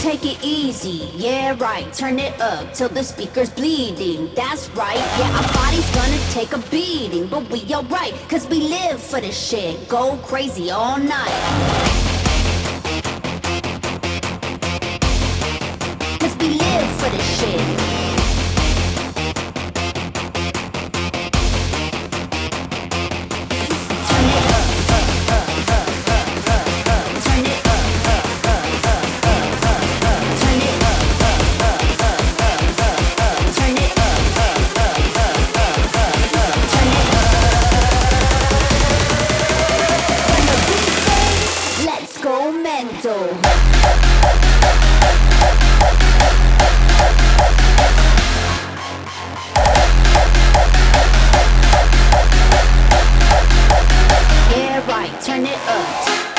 Take it easy, yeah, right. Turn it up till the speaker's bleeding. That's right, yeah, our body's gonna take a beating. But we alright, cause we live for this shit. Go crazy all night. mental. Yeah, right, turn it up.